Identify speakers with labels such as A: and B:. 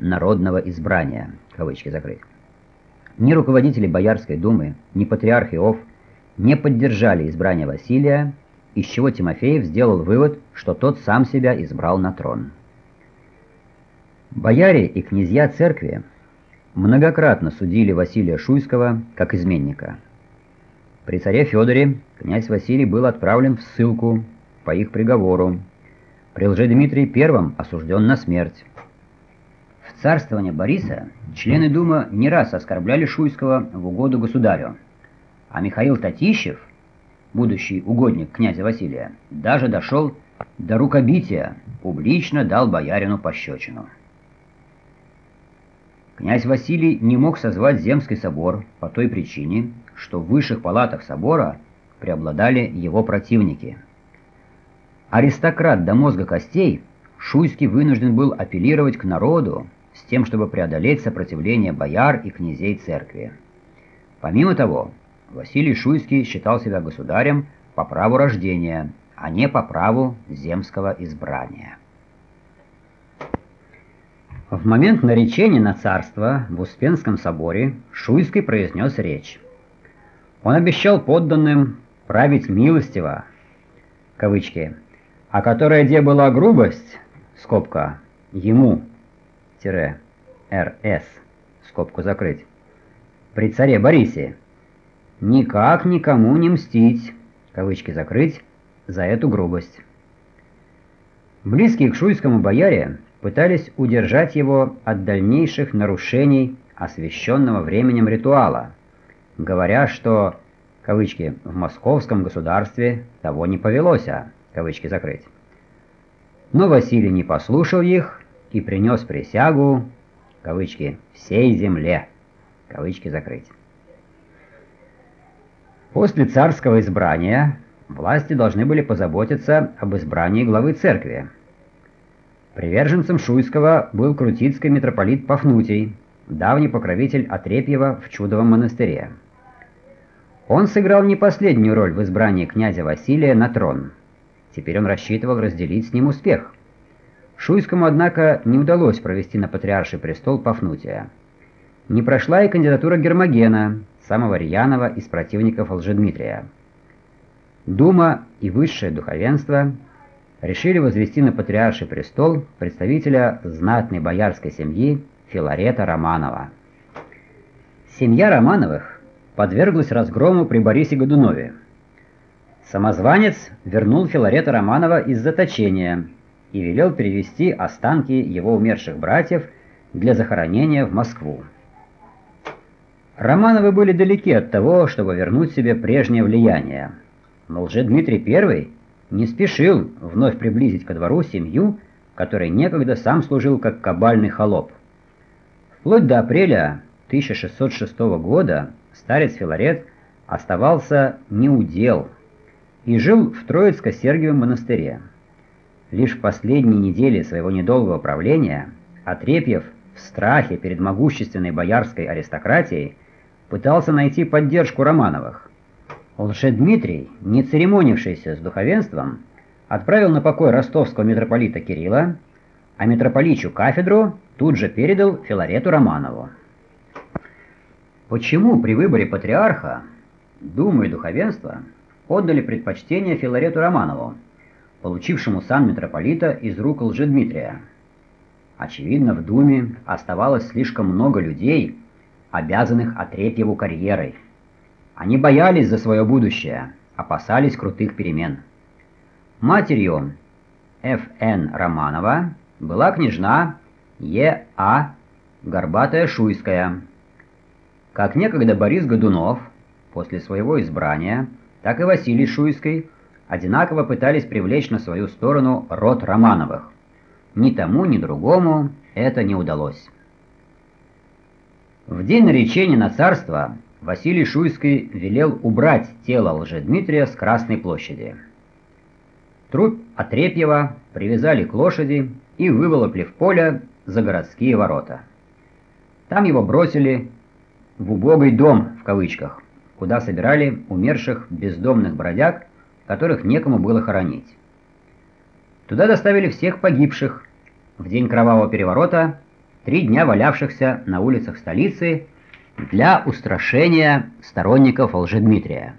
A: народного избрания, кавычки закрыть. Ни руководители Боярской думы, ни патриарх Иов не поддержали избрание Василия, из чего Тимофеев сделал вывод, что тот сам себя избрал на трон. Бояре и князья церкви многократно судили Василия Шуйского как изменника. При царе Федоре князь Василий был отправлен в ссылку по их приговору. При Лжедмитрии I осужден на смерть царствования Бориса члены Думы не раз оскорбляли Шуйского в угоду государю, а Михаил Татищев, будущий угодник князя Василия, даже дошел до рукобития, публично дал боярину пощечину. Князь Василий не мог созвать Земский собор по той причине, что в высших палатах собора преобладали его противники. Аристократ до мозга костей, Шуйский вынужден был апеллировать к народу, с тем, чтобы преодолеть сопротивление бояр и князей церкви. Помимо того, Василий Шуйский считал себя государем по праву рождения, а не по праву земского избрания. В момент наречения на царство в Успенском соборе Шуйский произнес речь. Он обещал подданным править милостиво, кавычки, а которая где была грубость, скобка, ему, РС, скобку закрыть, при царе Борисе, никак никому не мстить, кавычки закрыть, за эту грубость. Близкие к шуйскому бояре пытались удержать его от дальнейших нарушений освященного временем ритуала, говоря, что, кавычки, в московском государстве того не повелось, а, кавычки закрыть. Но Василий не послушал их и принес присягу, кавычки, всей земле, кавычки закрыть. После царского избрания власти должны были позаботиться об избрании главы церкви. Приверженцем Шуйского был крутицкий митрополит Пафнутий, давний покровитель Отрепьева в Чудовом монастыре. Он сыграл не последнюю роль в избрании князя Василия на трон. Теперь он рассчитывал разделить с ним успех – Шуйскому, однако, не удалось провести на патриарший престол Пафнутия. Не прошла и кандидатура Гермогена, самого рьяного из противников Лжедмитрия. Дума и высшее духовенство решили возвести на патриарший престол представителя знатной боярской семьи Филарета Романова. Семья Романовых подверглась разгрому при Борисе Годунове. Самозванец вернул Филарета Романова из заточения – и велел перевести останки его умерших братьев для захоронения в Москву. Романовы были далеки от того, чтобы вернуть себе прежнее влияние, но Дмитрий I не спешил вновь приблизить ко двору семью, которой некогда сам служил как кабальный холоп. Вплоть до апреля 1606 года старец Филарет оставался неудел и жил в Троицко-Сергиевом монастыре. Лишь в последние недели своего недолгого правления Отрепьев в страхе перед могущественной боярской аристократией пытался найти поддержку Романовых. Лжедмитрий, не церемонившийся с духовенством, отправил на покой ростовского митрополита Кирилла, а митрополичу кафедру тут же передал Филарету Романову. Почему при выборе патриарха Дума и духовенство отдали предпочтение Филарету Романову, получившему сан митрополита из рук Лжедмитрия. Очевидно, в Думе оставалось слишком много людей, обязанных Отрепьеву карьерой. Они боялись за свое будущее, опасались крутых перемен. Матерью Ф.Н. Романова была княжна Е.А. Горбатая Шуйская. Как некогда Борис Годунов после своего избрания, так и Василий Шуйский одинаково пытались привлечь на свою сторону род Романовых. Ни тому, ни другому это не удалось. В день наречения на царство Василий Шуйский велел убрать тело Лжедмитрия с Красной площади. Труп Отрепьева привязали к лошади и выволокли в поле за городские ворота. Там его бросили в «убогый дом» в кавычках, куда собирали умерших бездомных бродяг которых некому было хоронить. Туда доставили всех погибших в день кровавого переворота три дня валявшихся на улицах столицы для устрашения сторонников Лжедмитрия.